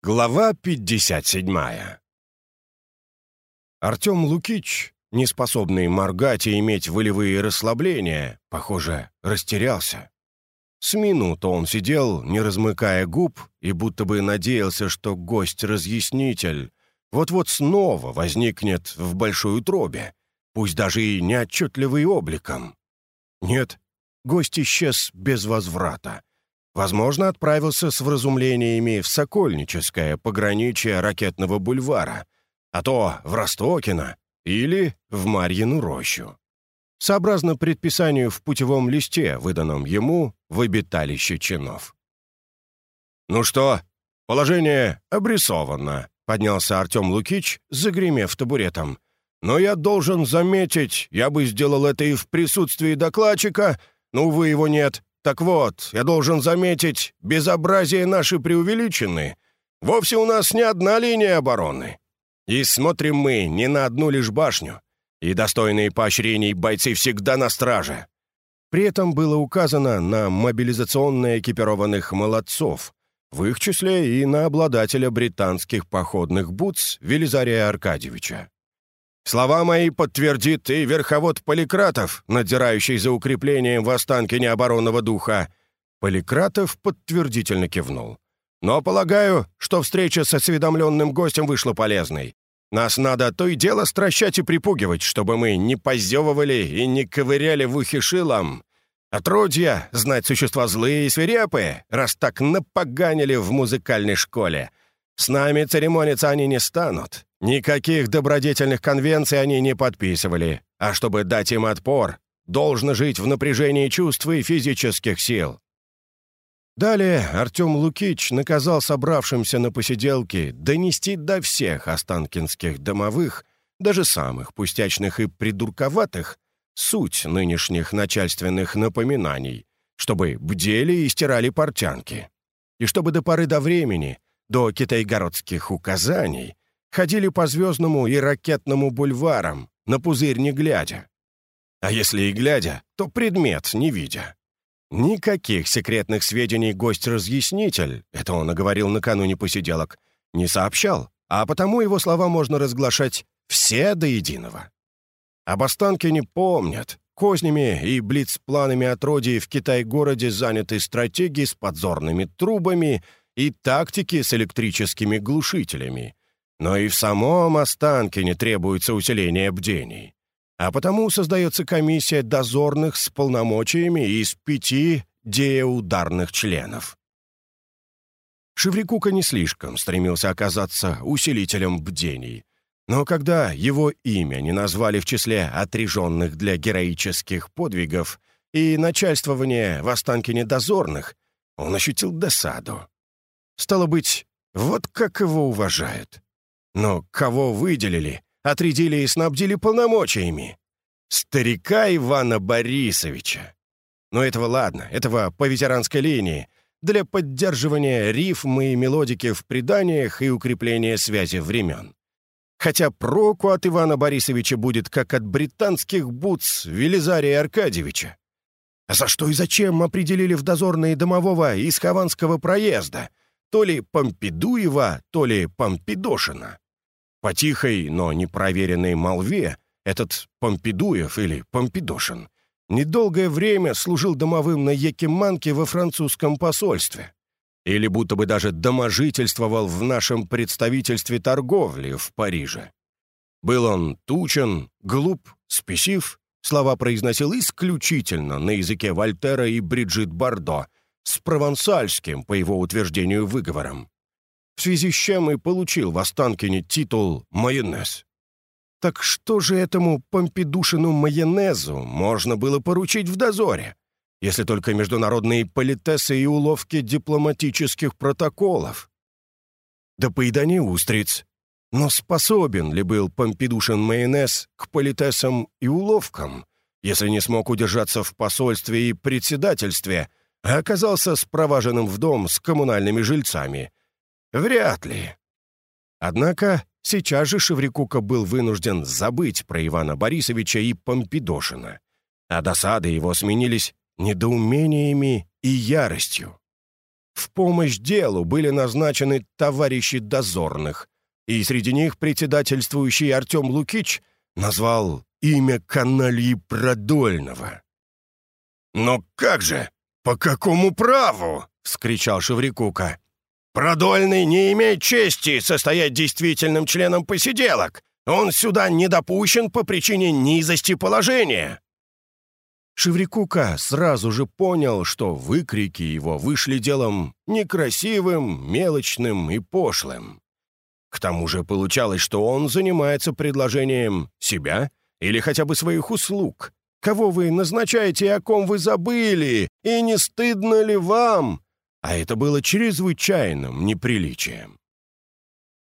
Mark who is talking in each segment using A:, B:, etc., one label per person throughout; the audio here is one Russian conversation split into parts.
A: Глава 57 Артем Лукич, неспособный моргать и иметь волевые расслабления, похоже, растерялся. С минуту он сидел, не размыкая губ, и будто бы надеялся, что гость-разъяснитель вот-вот снова возникнет в большой утробе, пусть даже и неотчетливый обликом. Нет, гость исчез без возврата. Возможно, отправился с вразумлениями в Сокольническое пограничье ракетного бульвара, а то в Ростокино или в Марьину рощу. Сообразно предписанию в путевом листе, выданном ему в обиталище чинов. «Ну что, положение обрисовано», — поднялся Артем Лукич, загремев табуретом. «Но я должен заметить, я бы сделал это и в присутствии докладчика, но, увы, его нет. Так вот, я должен заметить, безобразие наши преувеличены. Вовсе у нас не одна линия обороны. И смотрим мы не на одну лишь башню. И достойные поощрений бойцы всегда на страже. При этом было указано на мобилизационно экипированных молодцов, в их числе и на обладателя британских походных бутс Велизария Аркадьевича. Слова мои подтвердит и верховод Поликратов, надзирающий за укреплением в Останкине оборонного духа». Поликратов подтвердительно кивнул. «Но полагаю, что встреча с осведомленным гостем вышла полезной. Нас надо то и дело стращать и припугивать, чтобы мы не позевывали и не ковыряли в ухе шилом. Отродья, знать существа злые и свирепые, раз так напоганили в музыкальной школе. С нами церемониться они не станут. Никаких добродетельных конвенций они не подписывали, а чтобы дать им отпор, должно жить в напряжении чувств и физических сил. Далее Артем Лукич наказал собравшимся на посиделке донести до всех останкинских домовых, даже самых пустячных и придурковатых, суть нынешних начальственных напоминаний, чтобы бдели и стирали портянки. И чтобы до поры до времени, до китайгородских указаний, ходили по Звездному и Ракетному бульварам, на пузырь не глядя. А если и глядя, то предмет не видя. Никаких секретных сведений гость-разъяснитель, это он оговорил накануне посиделок, не сообщал, а потому его слова можно разглашать все до единого. Об останке не помнят. Кознями и блиц-планами отродий в Китай-городе заняты стратегии с подзорными трубами и тактики с электрическими глушителями. Но и в самом Останкине требуется усиление бдений. А потому создается комиссия дозорных с полномочиями из пяти деударных членов. Шеврикука не слишком стремился оказаться усилителем бдений. Но когда его имя не назвали в числе отреженных для героических подвигов и начальствования в Останкине дозорных, он ощутил досаду. Стало быть, вот как его уважают. Но кого выделили, отрядили и снабдили полномочиями? Старика Ивана Борисовича. Но этого ладно, этого по ветеранской линии, для поддерживания рифмы и мелодики в преданиях и укрепления связи времен. Хотя проку от Ивана Борисовича будет как от британских бутс Велизария Аркадьевича. А за что и зачем определили в дозорные домового из Хованского проезда? То ли Помпидуева, то ли Помпидошина. По тихой, но непроверенной молве этот Помпидуев или Помпидошин недолгое время служил домовым на Якиманке во французском посольстве. Или будто бы даже доможительствовал в нашем представительстве торговли в Париже. Был он тучен, глуп, спесив, слова произносил исключительно на языке Вольтера и Бриджит Бардо, с провансальским, по его утверждению, выговором в связи с чем и получил в Останкине титул «майонез». Так что же этому помпидушину майонезу можно было поручить в дозоре, если только международные политесы и уловки дипломатических протоколов? Да поедание устриц. Но способен ли был помпидушин майонез к политесам и уловкам, если не смог удержаться в посольстве и председательстве, оказался спроваженным в дом с коммунальными жильцами, Вряд ли. Однако сейчас же Шеврикука был вынужден забыть про Ивана Борисовича и Помпидошина, а досады его сменились недоумениями и яростью. в помощь делу были назначены товарищи дозорных, и среди них председательствующий Артем Лукич назвал имя канальи Продольного. «Но как же? По какому праву?» — вскричал Шеврикука. «Продольный не имеет чести состоять действительным членом посиделок. Он сюда не допущен по причине низости положения». Шеврикука сразу же понял, что выкрики его вышли делом некрасивым, мелочным и пошлым. К тому же получалось, что он занимается предложением себя или хотя бы своих услуг. Кого вы назначаете и о ком вы забыли, и не стыдно ли вам? А это было чрезвычайным неприличием.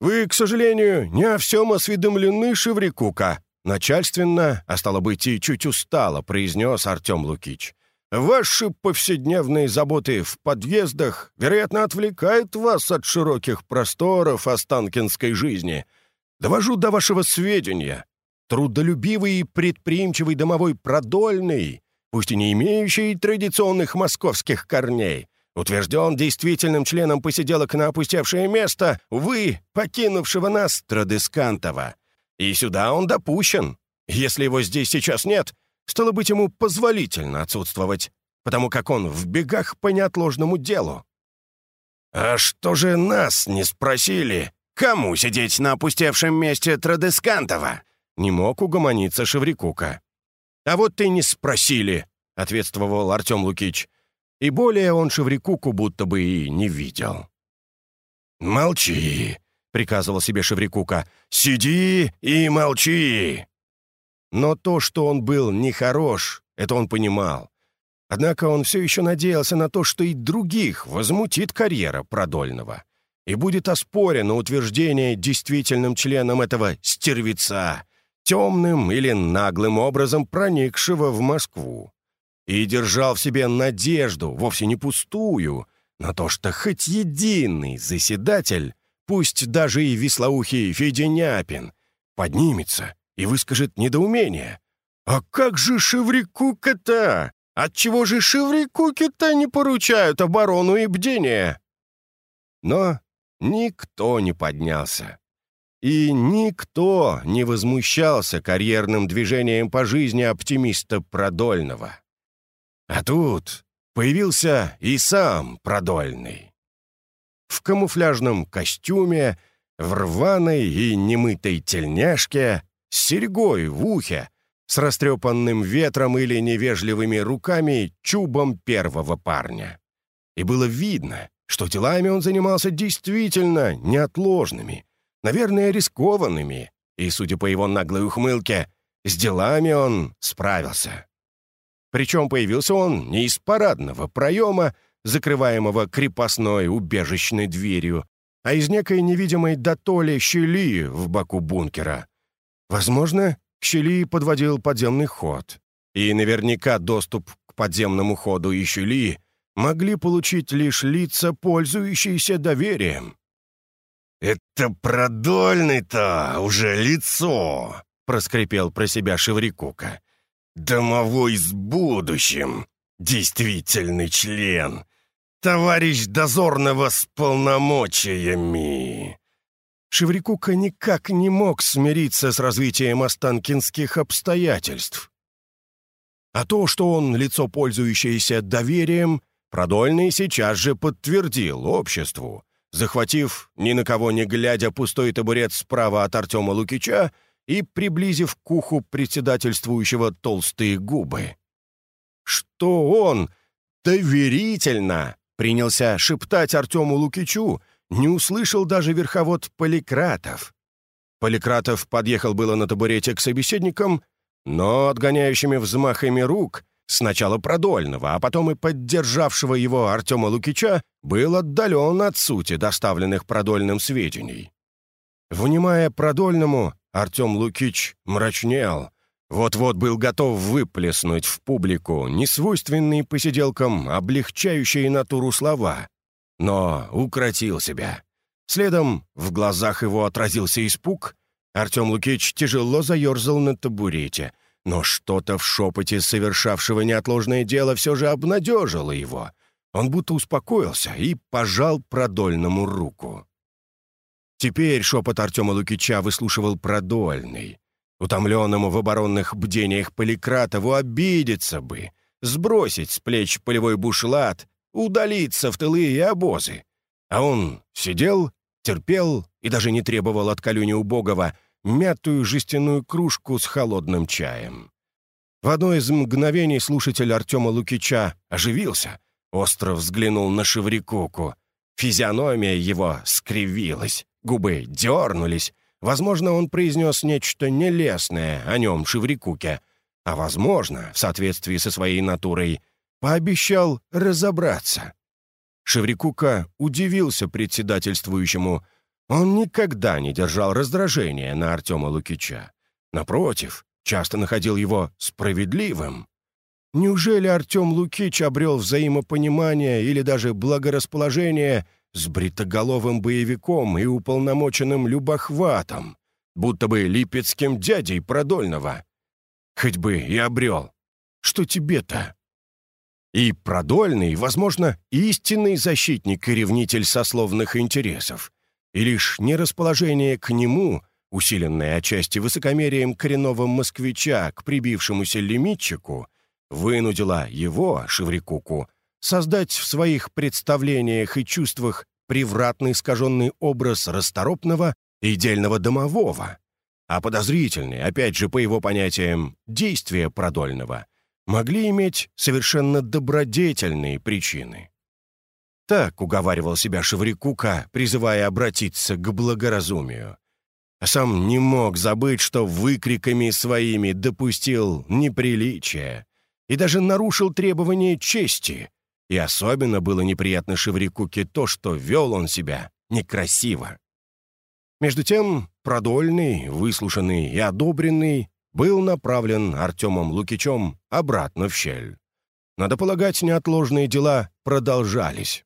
A: «Вы, к сожалению, не о всем осведомлены, Шеврикука», начальственно, а стало быть и чуть устало, произнес Артем Лукич. «Ваши повседневные заботы в подъездах, вероятно, отвлекают вас от широких просторов останкинской жизни. Довожу до вашего сведения. Трудолюбивый и предприимчивый домовой продольный, пусть и не имеющий традиционных московских корней, утвержден действительным членом посиделок на опустевшее место, вы, покинувшего нас, Традескантова. И сюда он допущен. Если его здесь сейчас нет, стало быть, ему позволительно отсутствовать, потому как он в бегах по неотложному делу. «А что же нас не спросили? Кому сидеть на опустевшем месте Традескантова?» Не мог угомониться Шеврикука. «А вот ты не спросили», — ответствовал Артем Лукич. И более он Шеврикуку будто бы и не видел. «Молчи», — приказывал себе Шеврикука. «Сиди и молчи!» Но то, что он был нехорош, это он понимал. Однако он все еще надеялся на то, что и других возмутит карьера Продольного и будет оспорено утверждение действительным членом этого стервеца, темным или наглым образом проникшего в Москву. И держал в себе надежду, вовсе не пустую, на то, что хоть единый заседатель пусть даже и веслоухий Феденяпин, поднимется и выскажет недоумение. «А как же Шеврикука-то? Отчего же Шеврикуки-то не поручают оборону и бдение?» Но никто не поднялся. И никто не возмущался карьерным движением по жизни оптимиста Продольного. А тут появился и сам Продольный в камуфляжном костюме, в рваной и немытой тельняшке, с серьгой в ухе, с растрепанным ветром или невежливыми руками чубом первого парня. И было видно, что делами он занимался действительно неотложными, наверное, рискованными, и, судя по его наглой ухмылке, с делами он справился. Причем появился он не из парадного проема, закрываемого крепостной убежищной дверью, а из некой невидимой дотоле щели в боку бункера. Возможно, к щели подводил подземный ход. И наверняка доступ к подземному ходу и щели могли получить лишь лица, пользующиеся доверием. «Это продольный-то уже лицо!» — проскрипел про себя Шеврикука. «Домовой с будущим! Действительный член! товарищ дозорного с полномочиями!» Шеврикука никак не мог смириться с развитием останкинских обстоятельств. А то, что он лицо, пользующееся доверием, Продольный сейчас же подтвердил обществу, захватив, ни на кого не глядя, пустой табурет справа от Артема Лукича и приблизив к уху председательствующего толстые губы. Что он доверительно принялся шептать Артему Лукичу, не услышал даже верховод Поликратов. Поликратов подъехал было на табурете к собеседникам, но отгоняющими взмахами рук сначала Продольного, а потом и поддержавшего его Артема Лукича был отдален от сути доставленных Продольным сведений. Внимая Продольному, Артем Лукич мрачнел, вот-вот был готов выплеснуть в публику несвойственные посиделкам облегчающие натуру слова, но укротил себя. Следом в глазах его отразился испуг. Артем Лукич тяжело заерзал на табурете, но что-то в шепоте совершавшего неотложное дело все же обнадежило его. он будто успокоился и пожал Продольному руку. Теперь шепот Артема Лукича выслушивал Продольный. Утомленному в оборонных бдениях Поликратову обидеться бы, сбросить с плеч полевой бушлат, удалиться в тылы и обозы. А он сидел, терпел и даже не требовал от Калюни Убогова мятую жестяную кружку с холодным чаем. В одно из мгновений слушатель Артема Лукича оживился, остро взглянул на Шеврикуку. Физиономия его скривилась, губы дернулись, Возможно, он произнес нечто нелестное о нем Шеврикуке, а, возможно, в соответствии со своей натурой, пообещал разобраться. Шеврикука удивился председательствующему. Он никогда не держал раздражения на Артема Лукича. Напротив, часто находил его справедливым. Неужели Артем Лукич обрел взаимопонимание или даже благорасположение с бритоголовым боевиком и уполномоченным любохватом, будто бы липецким дядей Продольного. Хоть бы и обрел. Что тебе-то? И Продольный, возможно, истинный защитник и ревнитель сословных интересов. И лишь нерасположение к нему, усиленное отчасти высокомерием коренного москвича к прибившемуся лимитчику, вынудило его, Шеврикуку, создать в своих представлениях и чувствах превратный искаженный образ расторопного и дельного домового, а подозрительные, опять же, по его понятиям, действия продольного, могли иметь совершенно добродетельные причины. Так уговаривал себя Шеврикука, призывая обратиться к благоразумию. А сам не мог забыть, что выкриками своими допустил неприличие и даже нарушил требования чести, и особенно было неприятно Шеврикуке то, что вел он себя некрасиво. Между тем, продольный, выслушанный и одобренный был направлен Артемом Лукичем обратно в щель. Надо полагать, неотложные дела продолжались.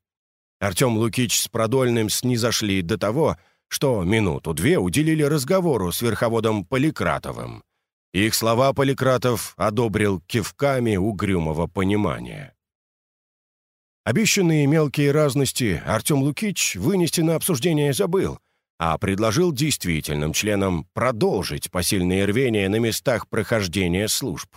A: Артем Лукич с Продольным снизошли до того, что минуту-две уделили разговору с верховодом Поликратовым. Их слова Поликратов одобрил кивками угрюмого понимания. Обещанные мелкие разности Артем Лукич вынести на обсуждение забыл, а предложил действительным членам продолжить посильные рвения на местах прохождения служб.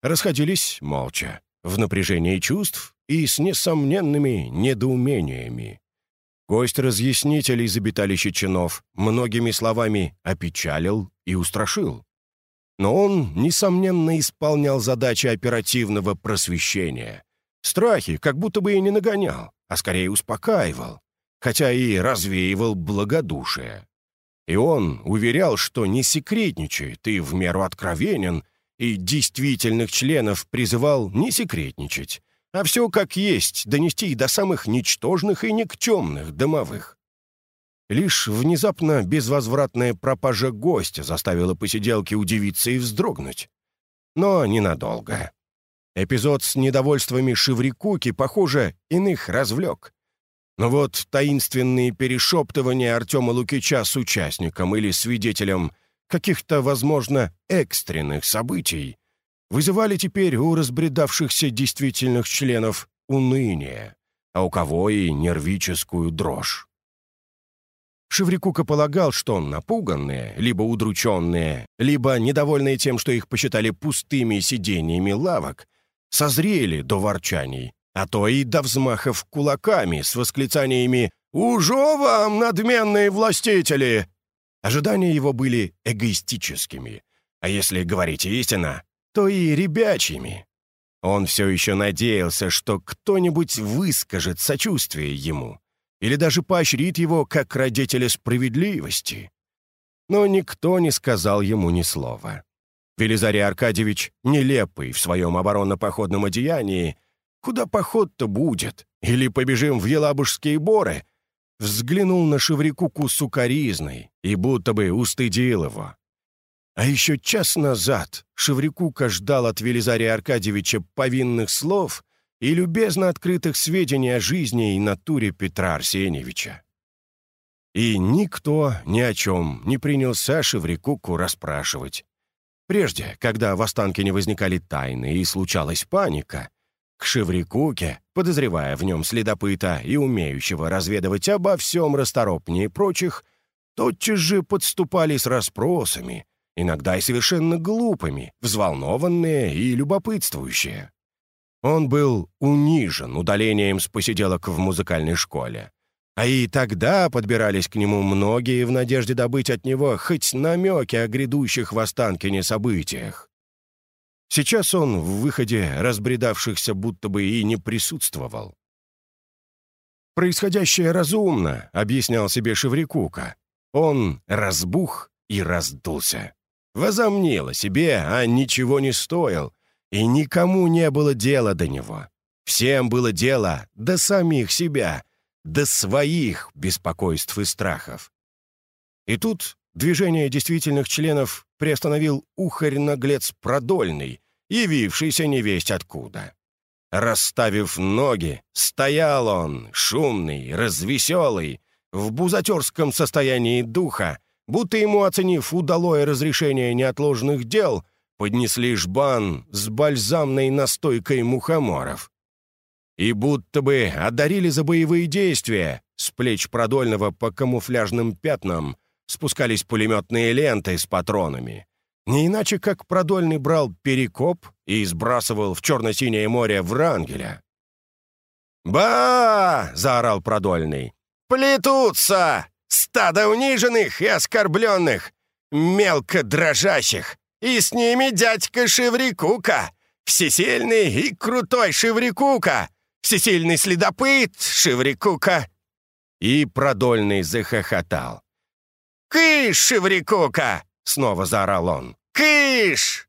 A: Расходились молча, в напряжении чувств и с несомненными недоумениями. Гость-разъяснитель из обиталища чинов многими словами опечалил и устрашил. Но он, несомненно, исполнял задачи оперативного просвещения — Страхи как будто бы и не нагонял, а скорее успокаивал, хотя и развеивал благодушие. И он уверял, что не секретничает и в меру откровенен, и действительных членов призывал не секретничать, а все как есть донести до самых ничтожных и никчемных домовых. Лишь внезапно безвозвратная пропажа гостя заставила посиделки удивиться и вздрогнуть. Но ненадолго. Эпизод с недовольствами Шеврикуки, похоже, иных развлек. Но вот таинственные перешептывания Артема Лукича с участником или свидетелем каких-то, возможно, экстренных событий вызывали теперь у разбредавшихся действительных членов уныние, а у кого и нервическую дрожь. Шеврикука полагал, что напуганные, либо удрученные, либо недовольные тем, что их посчитали пустыми сидениями лавок, созрели до ворчаний, а то и до взмахов кулаками с восклицаниями «Ужо вам, надменные властители!» Ожидания его были эгоистическими, а если говорить истинно, то и ребячьими. Он все еще надеялся, что кто-нибудь выскажет сочувствие ему или даже поощрит его как родителя справедливости. Но никто не сказал ему ни слова. Велизарий Аркадьевич, нелепый в своем оборонно-походном одеянии, куда поход-то будет? Или побежим в Елабужские боры? Взглянул на Шеврикуку сукаризной и будто бы устыдил его. А еще час назад Шеврикука ждал от Велизария Аркадьевича повинных слов и любезно открытых сведений о жизни и натуре Петра Арсеньевича. И никто ни о чем не принялся Шеврикуку расспрашивать. Прежде, когда в Останкине возникали тайны и случалась паника, к Шеврикуке, подозревая в нем следопыта и умеющего разведывать обо всем расторопнее прочих, тотчас же подступали с расспросами, иногда и совершенно глупыми, взволнованные и любопытствующие. Он был унижен удалением с посиделок в музыкальной школе. А и тогда подбирались к нему многие в надежде добыть от него хоть намеки о грядущих в Останкине событиях. Сейчас он в выходе разбредавшихся будто бы и не присутствовал. «Происходящее разумно», — объяснял себе Шеврикука. Он разбух и раздулся. Возомнил о себе, а ничего не стоил, и никому не было дела до него. Всем было дело до самих себя, до своих беспокойств и страхов. И тут движение действительных членов приостановил ухарь-наглец Продольный, явившийся невесть откуда. Расставив ноги, стоял он, шумный, развеселый, в бузатерском состоянии духа, будто ему, оценив удалое разрешение неотложных дел, поднесли жбан с бальзамной настойкой мухоморов. И будто бы одарили за боевые действия, с плеч продольного по камуфляжным пятнам спускались пулеметные ленты с патронами. Не иначе, как продольный брал перекоп и сбрасывал в черно-синее море Врангеля. «Ба!» — заорал продольный. «Плетутся! Стадо униженных и оскорбленных, мелко дрожащих, и с ними дядька Шеврикука, всесильный и крутой Шеврикука, всесильный следопыт Шеврикука!» И продольный захохотал. «Кыш, Шеврикука!» — снова заорал он. «Кыш!»